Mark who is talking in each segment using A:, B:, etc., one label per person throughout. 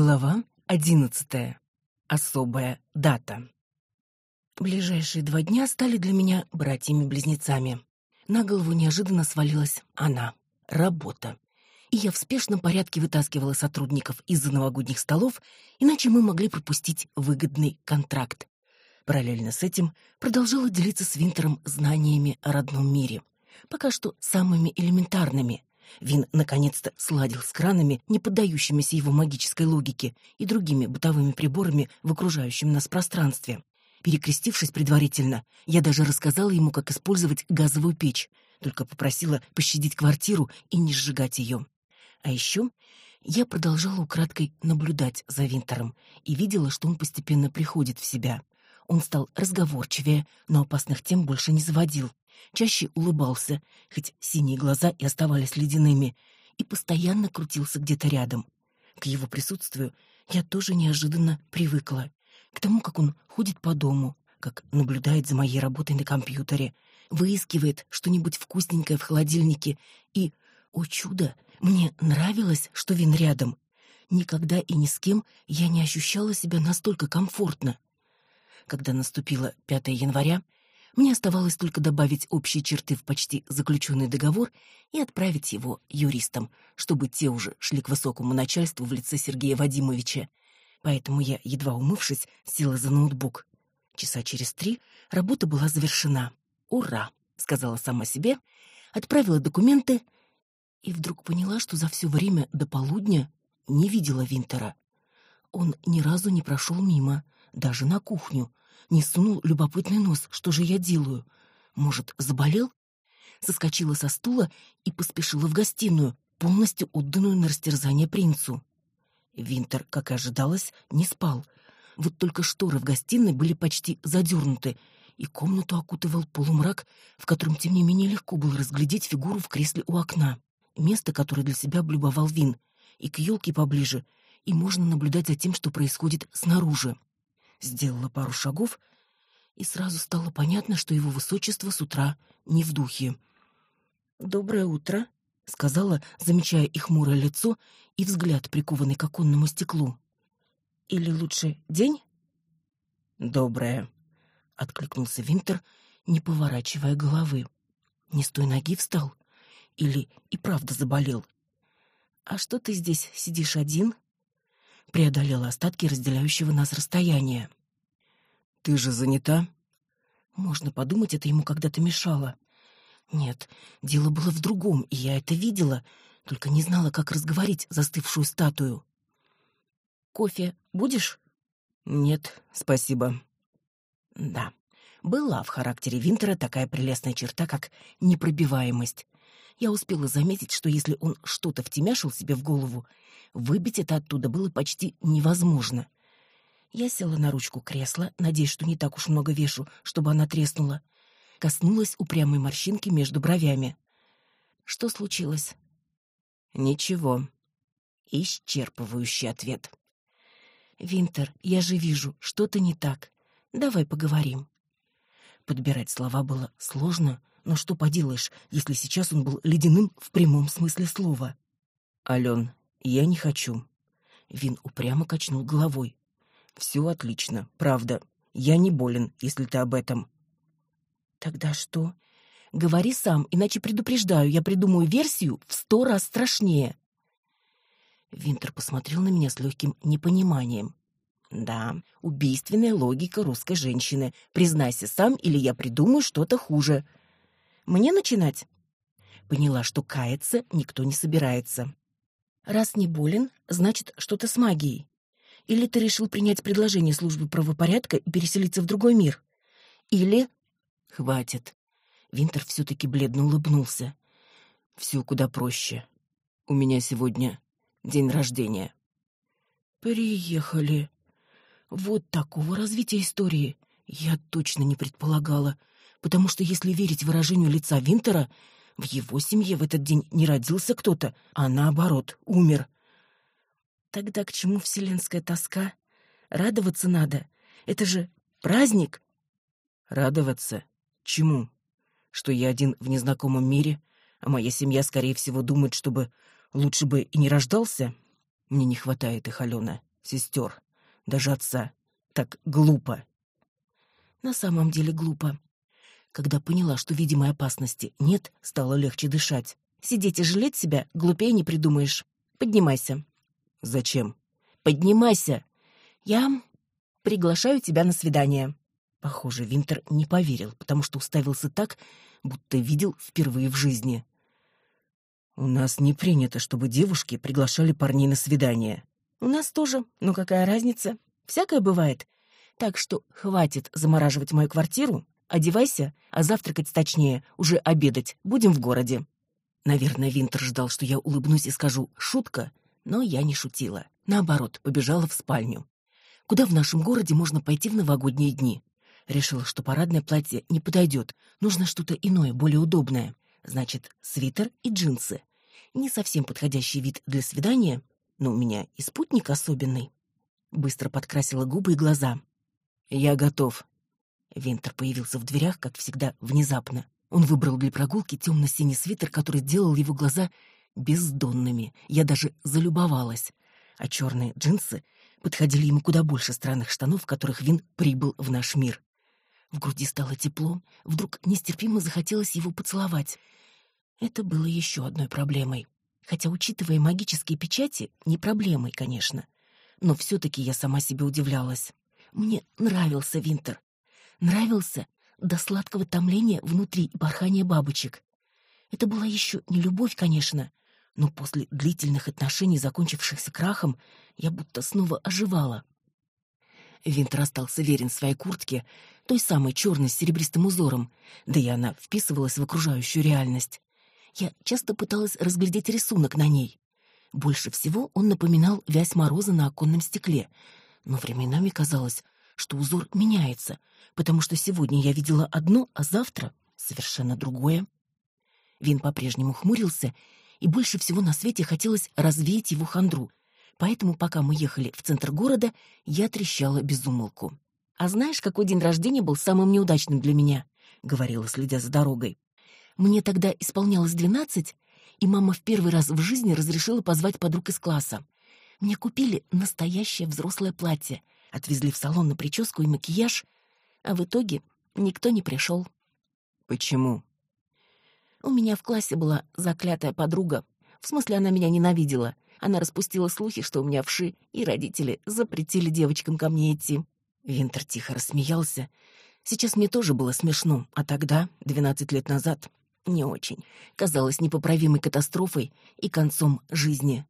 A: Глава одиннадцатая. Особая дата. Ближайшие два дня стали для меня братьями-близнецами. На голову неожиданно свалилась она — работа. И я в спешном порядке вытаскивала сотрудников из-за новогодних столов, иначе мы могли пропустить выгодный контракт. Параллельно с этим продолжала делиться с Винтером знаниями о родном мире. Пока что самыми элементарными, Вин наконец-то сладил с кранами, не поддающимися его магической логике, и другими бытовыми приборами в окружающем нас пространстве. Перекрестившись предварительно, я даже рассказала ему, как использовать газовую печь, только попросила пощадить квартиру и не сжигать ее. А еще я продолжала украдкой наблюдать за Винтером и видела, что он постепенно приходит в себя. Он стал разговорчивее, но опасных тем больше не заводил чаще улыбался, хоть синие глаза и оставались ледяными, и постоянно крутился где-то рядом. К его присутствию я тоже неожиданно привыкла. К тому, как он ходит по дому, как наблюдает за моей работой на компьютере, выискивает что-нибудь вкусненькое в холодильнике и, о чудо, мне нравилось, что Вин рядом. Никогда и ни с кем я не ощущала себя настолько комфортно. Когда наступило 5 января, мне оставалось только добавить общие черты в почти заключенный договор и отправить его юристам, чтобы те уже шли к высокому начальству в лице Сергея Вадимовича. Поэтому я, едва умывшись, села за ноутбук. Часа через три работа была завершена. «Ура!» — сказала сама себе, отправила документы и вдруг поняла, что за все время до полудня не видела Винтера. Он ни разу не прошел мимо, даже на кухню, не сунул любопытный нос. Что же я делаю? Может, заболел? Соскочила со стула и поспешила в гостиную, полностью отданную на растерзание принцу. Винтер, как и ожидалось, не спал. Вот только шторы в гостиной были почти задернуты, и комнату окутывал полумрак, в котором, тем не менее, легко было разглядеть фигуру в кресле у окна. Место, которое для себя облюбовал Вин, и к елке поближе, и можно наблюдать за тем, что происходит снаружи сделала пару шагов, и сразу стало понятно, что его высочество с утра не в духе. «Доброе утро», — сказала, замечая их хмурое лицо и взгляд, прикованный к оконному стеклу. «Или лучше день?» «Доброе», — откликнулся Винтер, не поворачивая головы. «Не с той ноги встал? Или и правда заболел?» «А что ты здесь сидишь один?» Преодолела остатки разделяющего нас расстояния. Ты же занята? Можно подумать, это ему когда-то мешало. Нет, дело было в другом, и я это видела, только не знала, как разговорить застывшую статую. Кофе будешь? Нет, спасибо. Да. Была в характере Винтера такая прелестная черта, как непробиваемость. Я успела заметить, что если он что-то втемяшил себе в голову, Выбить это оттуда было почти невозможно. Я села на ручку кресла, надеясь, что не так уж много вешу, чтобы она треснула. Коснулась упрямой морщинки между бровями. Что случилось? Ничего. Исчерпывающий ответ. Винтер, я же вижу, что-то не так. Давай поговорим. Подбирать слова было сложно, но что поделаешь, если сейчас он был ледяным в прямом смысле слова. Ален, я не хочу. Вин упрямо качнул головой. Все отлично, правда. Я не болен, если ты об этом. Тогда что? Говори сам, иначе предупреждаю, я придумаю версию в сто раз страшнее. Винтер посмотрел на меня с легким непониманием. Да, убийственная логика русской женщины. Признайся сам, или я придумаю что-то хуже. Мне начинать? Поняла, что каяться никто не собирается. Раз не болен, значит, что-то с магией. Или ты решил принять предложение службы правопорядка и переселиться в другой мир? Или... Хватит. Винтер все-таки бледно улыбнулся. Все куда проще. У меня сегодня день рождения. Приехали. Вот такого развития истории я точно не предполагала, потому что если верить выражению лица Винтера, в его семье в этот день не родился кто-то, а наоборот, умер. Тогда к чему вселенская тоска? Радоваться надо. Это же праздник. Радоваться? Чему? Что я один в незнакомом мире, а моя семья, скорее всего, думает, чтобы лучше бы и не рождался? Мне не хватает их, Алена. сестер, даже отца. Так глупо. На самом деле глупо. Когда поняла, что видимой опасности нет, стало легче дышать. Сидеть и жалеть себя глупее не придумаешь. Поднимайся. Зачем? Поднимайся. Я приглашаю тебя на свидание. Похоже, Винтер не поверил, потому что уставился так, будто видел впервые в жизни. У нас не принято, чтобы девушки приглашали парней на свидание. У нас тоже, но какая разница? Всякое бывает. Так что хватит замораживать мою квартиру, одевайся, а завтракать точнее, уже обедать, будем в городе. Наверное, Винтер ждал, что я улыбнусь и скажу «шутка», но я не шутила. Наоборот, побежала в спальню. Куда в нашем городе можно пойти в новогодние дни? Решила, что парадное платье не подойдет, нужно что-то иное, более удобное. Значит, свитер и джинсы. Не совсем подходящий вид для свидания, но у меня и спутник особенный. Быстро подкрасила губы и глаза. Я готов. Винтер появился в дверях, как всегда, внезапно. Он выбрал для прогулки темно-синий свитер, который делал его глаза бездонными. Я даже залюбовалась. А черные джинсы подходили ему куда больше странных штанов, в которых Вин прибыл в наш мир. В груди стало тепло, вдруг нестерпимо захотелось его поцеловать. Это было еще одной проблемой. Хотя, учитывая магические печати, не проблемой, конечно. Но все-таки я сама себе удивлялась. Мне нравился Винтер. Нравился до сладкого томления внутри и порхания бабочек. Это была еще не любовь, конечно, но после длительных отношений, закончившихся крахом, я будто снова оживала. Винтер остался верен своей куртке, той самой черной с серебристым узором, да и она вписывалась в окружающую реальность. Я часто пыталась разглядеть рисунок на ней. Больше всего он напоминал вязь мороза на оконном стекле, но временами казалось, что узор меняется, потому что сегодня я видела одно, а завтра совершенно другое. Вин по-прежнему хмурился, и больше всего на свете хотелось развеять его хандру, поэтому, пока мы ехали в центр города, я трещала без умолку. «А знаешь, какой день рождения был самым неудачным для меня?» — говорила, следя за дорогой. «Мне тогда исполнялось двенадцать, и мама в первый раз в жизни разрешила позвать подруг из класса. Мне купили настоящее взрослое платье, отвезли в салон на прическу и макияж, а в итоге никто не пришел. Почему? У меня в классе была заклятая подруга. В смысле, она меня ненавидела. Она распустила слухи, что у меня вши, и родители запретили девочкам ко мне идти. Винтер тихо рассмеялся. Сейчас мне тоже было смешно, а тогда, двенадцать лет назад, не очень. Казалось непоправимой катастрофой и концом жизни.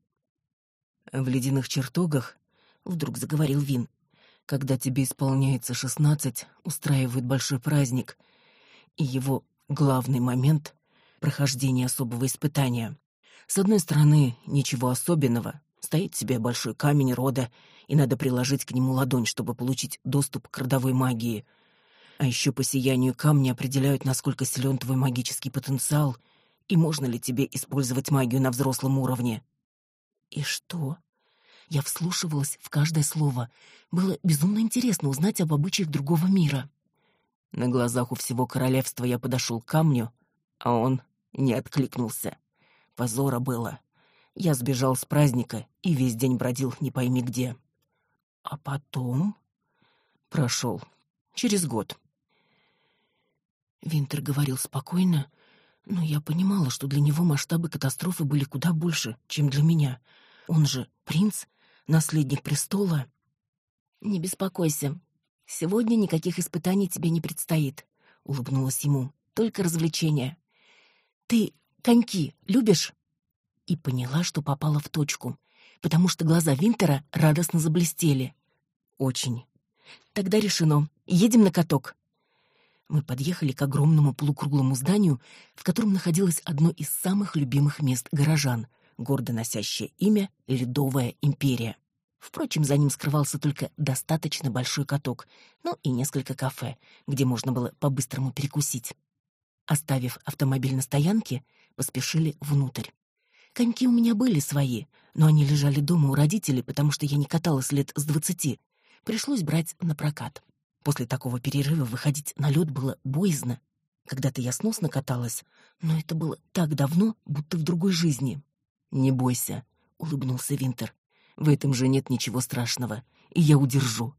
A: В ледяных чертогах, вдруг заговорил Вин, когда тебе исполняется шестнадцать, устраивают большой праздник, и его главный момент — прохождение особого испытания. С одной стороны, ничего особенного, стоит себе большой камень рода, и надо приложить к нему ладонь, чтобы получить доступ к родовой магии. А еще по сиянию камня определяют, насколько силен твой магический потенциал и можно ли тебе использовать магию на взрослом уровне. И что? Я вслушивалась в каждое слово. Было безумно интересно узнать об обычаях другого мира. На глазах у всего королевства я подошел к камню, а он не откликнулся. Позора было. Я сбежал с праздника и весь день бродил не пойми где. А потом прошел. Через год. Винтер говорил спокойно, но я понимала, что для него масштабы катастрофы были куда больше, чем для меня. Он же принц, наследник престола. Не беспокойся. Сегодня никаких испытаний тебе не предстоит, улыбнулась ему. Только развлечения. Ты коньки любишь? И поняла, что попала в точку, потому что глаза Винтера радостно заблестели. Очень. Тогда решено. Едем на каток. Мы подъехали к огромному полукруглому зданию, в котором находилось одно из самых любимых мест горожан гордо носящее имя Ледовая империя. Впрочем, за ним скрывался только достаточно большой каток, ну и несколько кафе, где можно было по-быстрому перекусить. Оставив автомобиль на стоянке, поспешили внутрь. Коньки у меня были свои, но они лежали дома у родителей, потому что я не каталась лет с двадцати. Пришлось брать на прокат. После такого перерыва выходить на лед было боязно. Когда-то я сносно каталась, но это было так давно, будто в другой жизни. «Не бойся», — улыбнулся Винтер. В этом же нет ничего страшного, и я удержу.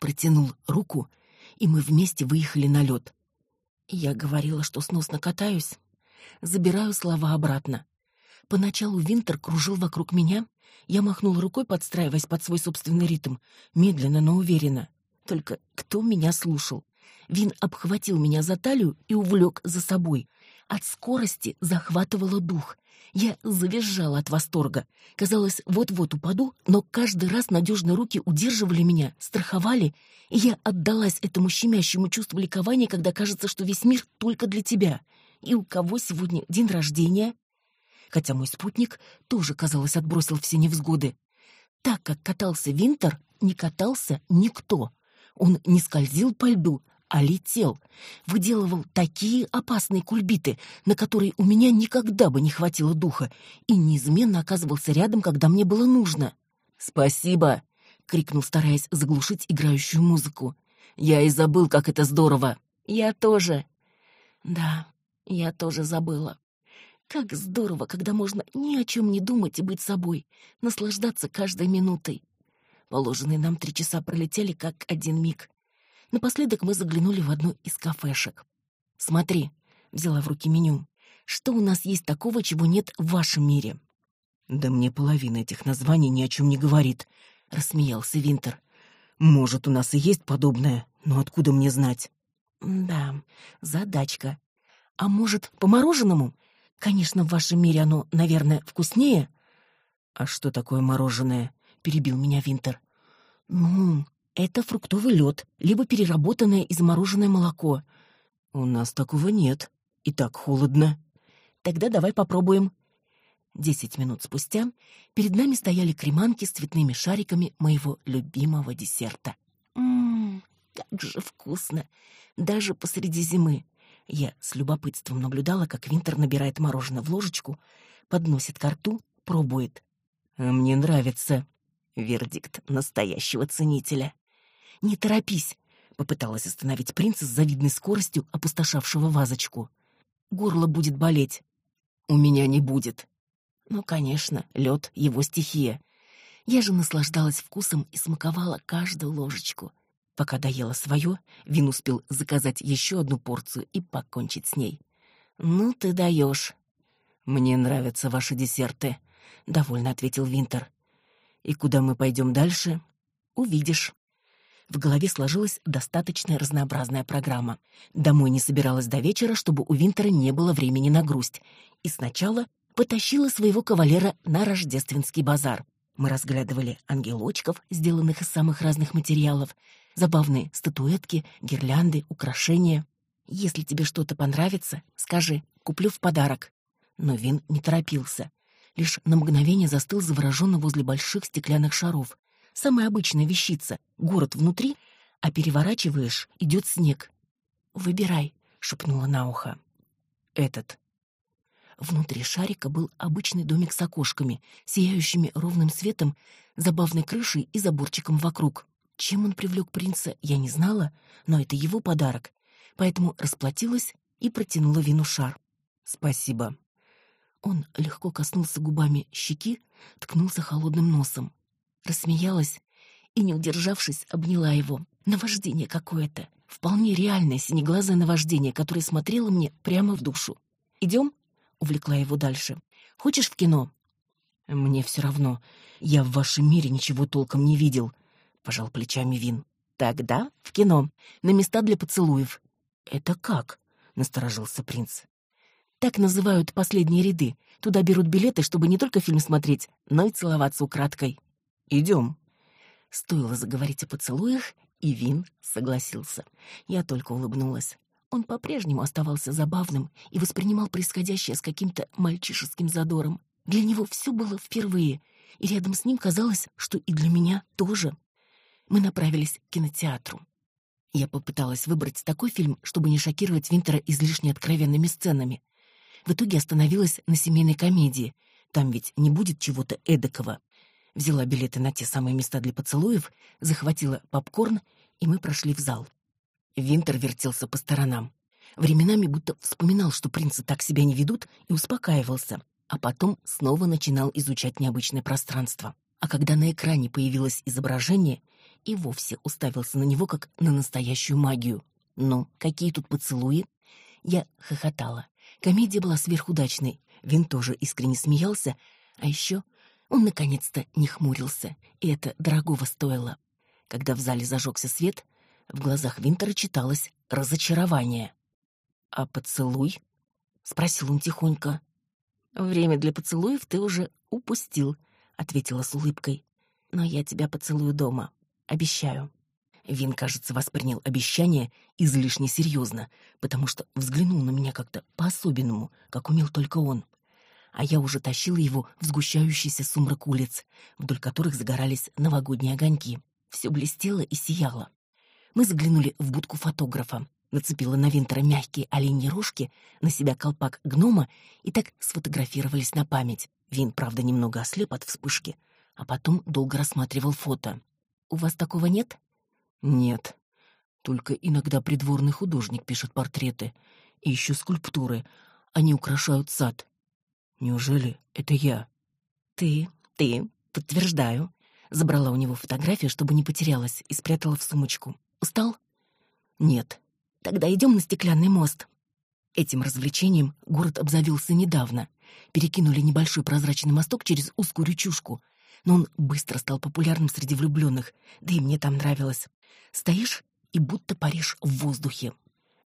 A: Протянул руку, и мы вместе выехали на лед. Я говорила, что сносно катаюсь. Забираю слова обратно. Поначалу Винтер кружил вокруг меня, я махнул рукой, подстраиваясь под свой собственный ритм, медленно, но уверенно. Только кто меня слушал? Вин обхватил меня за талию и увлек за собой. От скорости захватывало дух. Я завизжала от восторга. Казалось, вот-вот упаду, но каждый раз надежные руки удерживали меня, страховали, и я отдалась этому щемящему чувству ликования, когда кажется, что весь мир только для тебя. И у кого сегодня день рождения? Хотя мой спутник тоже, казалось, отбросил все невзгоды. Так как катался Винтер, не катался никто. Он не скользил по льду, а летел. Выделывал такие опасные кульбиты, на которые у меня никогда бы не хватило духа, и неизменно оказывался рядом, когда мне было нужно. «Спасибо!» — крикнул, стараясь заглушить играющую музыку. «Я и забыл, как это здорово!» «Я тоже!» «Да, я тоже забыла. Как здорово, когда можно ни о чем не думать и быть собой, наслаждаться каждой минутой!» Положенные нам три часа пролетели, как один миг. Напоследок мы заглянули в одну из кафешек. «Смотри», — взяла в руки меню, — «что у нас есть такого, чего нет в вашем мире?» «Да мне половина этих названий ни о чем не говорит», — рассмеялся Винтер. «Может, у нас и есть подобное, но откуда мне знать?» «Да, задачка. А может, по мороженому? Конечно, в вашем мире оно, наверное, вкуснее». «А что такое мороженое?» — перебил меня Винтер. «Ну, это фруктовый лед, либо переработанное и замороженное молоко. У нас такого нет. И так холодно. Тогда давай попробуем. Десять минут спустя перед нами стояли креманки с цветными шариками моего любимого десерта. Ммм, как же вкусно! Даже посреди зимы. Я с любопытством наблюдала, как Винтер набирает мороженое в ложечку, подносит ко рту, пробует. «А «Мне нравится», — вердикт настоящего ценителя. «Не торопись!» — попыталась остановить принца с завидной скоростью, опустошавшего вазочку. «Горло будет болеть». «У меня не будет». «Ну, конечно, лед — его стихия. Я же наслаждалась вкусом и смаковала каждую ложечку. Пока доела свое, Вин успел заказать еще одну порцию и покончить с ней. «Ну ты даешь!» «Мне нравятся ваши десерты», — довольно ответил Винтер. «И куда мы пойдем дальше?» «Увидишь». В голове сложилась достаточно разнообразная программа. Домой не собиралась до вечера, чтобы у Винтера не было времени на грусть. И сначала потащила своего кавалера на рождественский базар. Мы разглядывали ангелочков, сделанных из самых разных материалов, забавные статуэтки, гирлянды, украшения. Если тебе что-то понравится, скажи, куплю в подарок. Но Вин не торопился. Лишь на мгновение застыл завороженно возле больших стеклянных шаров, Самая обычная вещица. Город внутри, а переворачиваешь — идет снег. «Выбирай», — шепнула на ухо. «Этот». Внутри шарика был обычный домик с окошками, сияющими ровным светом, забавной крышей и заборчиком вокруг. Чем он привлек принца, я не знала, но это его подарок, поэтому расплатилась и протянула вину шар. «Спасибо». Он легко коснулся губами щеки, ткнулся холодным носом рассмеялась и, не удержавшись, обняла его. Наваждение какое-то, вполне реальное синеглазое наваждение, которое смотрело мне прямо в душу. «Идем?» — увлекла его дальше. «Хочешь в кино?» «Мне все равно. Я в вашем мире ничего толком не видел», — пожал плечами Вин. «Тогда в кино. На места для поцелуев». «Это как?» — насторожился принц. «Так называют последние ряды. Туда берут билеты, чтобы не только фильм смотреть, но и целоваться украдкой». Идем. Стоило заговорить о поцелуях, и Вин согласился. Я только улыбнулась. Он по-прежнему оставался забавным и воспринимал происходящее с каким-то мальчишеским задором. Для него все было впервые, и рядом с ним казалось, что и для меня тоже. Мы направились к кинотеатру. Я попыталась выбрать такой фильм, чтобы не шокировать Винтера излишне откровенными сценами. В итоге остановилась на семейной комедии. Там ведь не будет чего-то эдакого взяла билеты на те самые места для поцелуев, захватила попкорн, и мы прошли в зал. Винтер вертелся по сторонам. Временами будто вспоминал, что принцы так себя не ведут, и успокаивался, а потом снова начинал изучать необычное пространство. А когда на экране появилось изображение, и вовсе уставился на него как на настоящую магию. Ну, какие тут поцелуи? Я хохотала. Комедия была сверхудачной. Вин тоже искренне смеялся, а еще он наконец-то не хмурился, и это дорогого стоило. Когда в зале зажегся свет, в глазах Винтера читалось разочарование. «А поцелуй?» — спросил он тихонько. «Время для поцелуев ты уже упустил», — ответила с улыбкой. «Но я тебя поцелую дома. Обещаю». Вин, кажется, воспринял обещание излишне серьезно, потому что взглянул на меня как-то по-особенному, как умел только он. А я уже тащила его в сгущающийся сумрак улиц, вдоль которых загорались новогодние огоньки. Все блестело и сияло. Мы заглянули в будку фотографа нацепила на Винтера мягкие оленьи рожки, на себя колпак гнома и так сфотографировались на память. Вин, правда, немного ослеп от вспышки, а потом долго рассматривал фото. «У вас такого нет?» «Нет. Только иногда придворный художник пишет портреты. И еще скульптуры. Они украшают сад. Неужели это я?» «Ты, ты, подтверждаю». Забрала у него фотографию, чтобы не потерялась, и спрятала в сумочку. «Устал?» «Нет. Тогда идем на стеклянный мост. Этим развлечением город обзавелся недавно. Перекинули небольшой прозрачный мосток через узкую речушку, но он быстро стал популярным среди влюбленных, да и мне там нравилось. Стоишь и будто паришь в воздухе.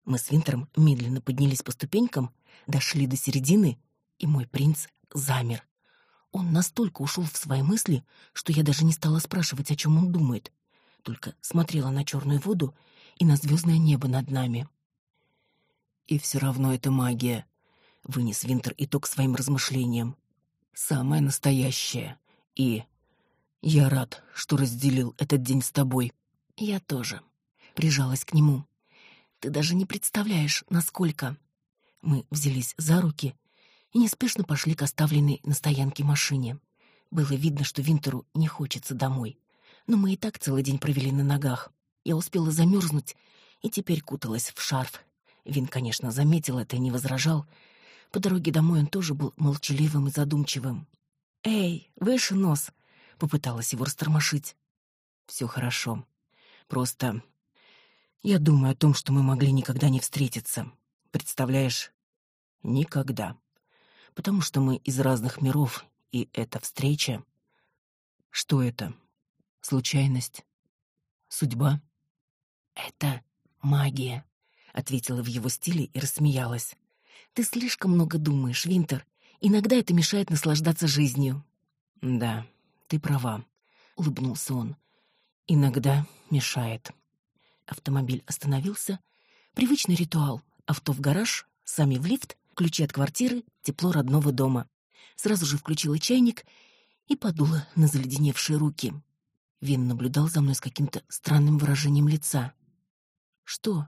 A: Мы с Винтером медленно поднялись по ступенькам, дошли до середины, и мой принц замер. Он настолько ушел в свои мысли, что я даже не стала спрашивать, о чем он думает. Только смотрела на черную воду и на звездное небо над нами. И все равно это магия, вынес Винтер итог своим размышлениям. Самое настоящее. И я рад, что разделил этот день с тобой. Я тоже. Прижалась к нему. Ты даже не представляешь, насколько. Мы взялись за руки и неспешно пошли к оставленной на стоянке машине. Было видно, что Винтеру не хочется домой. Но мы и так целый день провели на ногах. Я успела замерзнуть и теперь куталась в шарф. Вин, конечно, заметил это и не возражал. По дороге домой он тоже был молчаливым и задумчивым. «Эй, выше нос!» — попыталась его растормошить. «Все хорошо. Просто я думаю о том, что мы могли никогда не встретиться. Представляешь? Никогда. Потому что мы из разных миров, и эта встреча... Что это? Случайность? Судьба?» Это магия, ответила в его стиле и рассмеялась. Ты слишком много думаешь, Винтер. Иногда это мешает наслаждаться жизнью. Да, ты права, улыбнулся он. Иногда мешает. Автомобиль остановился. Привычный ритуал: авто в гараж, сами в лифт, ключи от квартиры, тепло родного дома. Сразу же включила чайник и подула на заледеневшие руки. Вин наблюдал за мной с каким-то странным выражением лица. Что?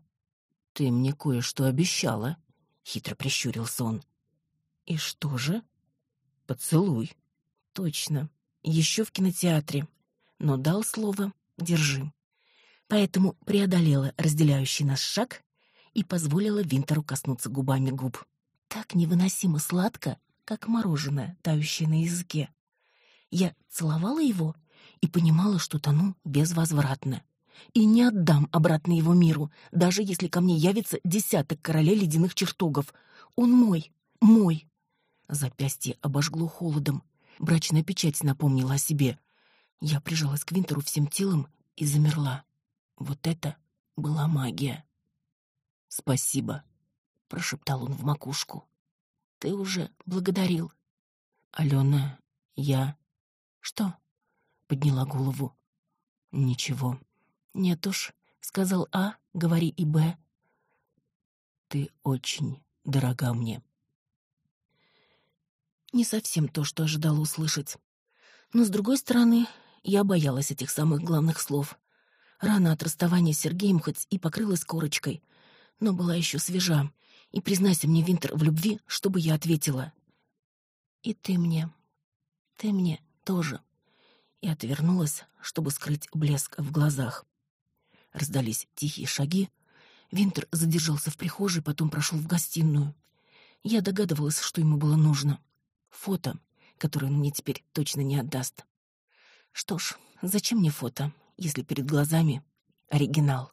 A: Ты мне кое-что обещала, хитро прищурился он. И что же? Поцелуй. Точно. Еще в кинотеатре. Но дал слово держи. Поэтому преодолела разделяющий нас шаг и позволила Винтеру коснуться губами губ. Так невыносимо сладко, как мороженое, тающее на языке. Я целовала его и понимала, что тону безвозвратно и не отдам обратно его миру, даже если ко мне явится десяток королей ледяных чертогов. Он мой, мой. Запястье обожгло холодом. Брачная печать напомнила о себе. Я прижалась к Винтеру всем телом и замерла. Вот это была магия. Спасибо, прошептал он в макушку. Ты уже благодарил. Алена, я Что? подняла голову. Ничего. Нет уж, сказал А, говори и Б. Ты очень дорога мне. Не совсем то, что ожидала услышать. Но с другой стороны, я боялась этих самых главных слов. Рана от расставания с Сергеем хоть и покрылась корочкой, но была еще свежа. И признайся мне, Винтер, в любви, чтобы я ответила. И ты мне. Ты мне тоже. И отвернулась, чтобы скрыть блеск в глазах. Раздались тихие шаги. Винтер задержался в прихожей, потом прошел в гостиную. Я догадывалась, что ему было нужно. Фото, которое он мне теперь точно не отдаст. Что ж, зачем мне фото, если перед глазами оригинал?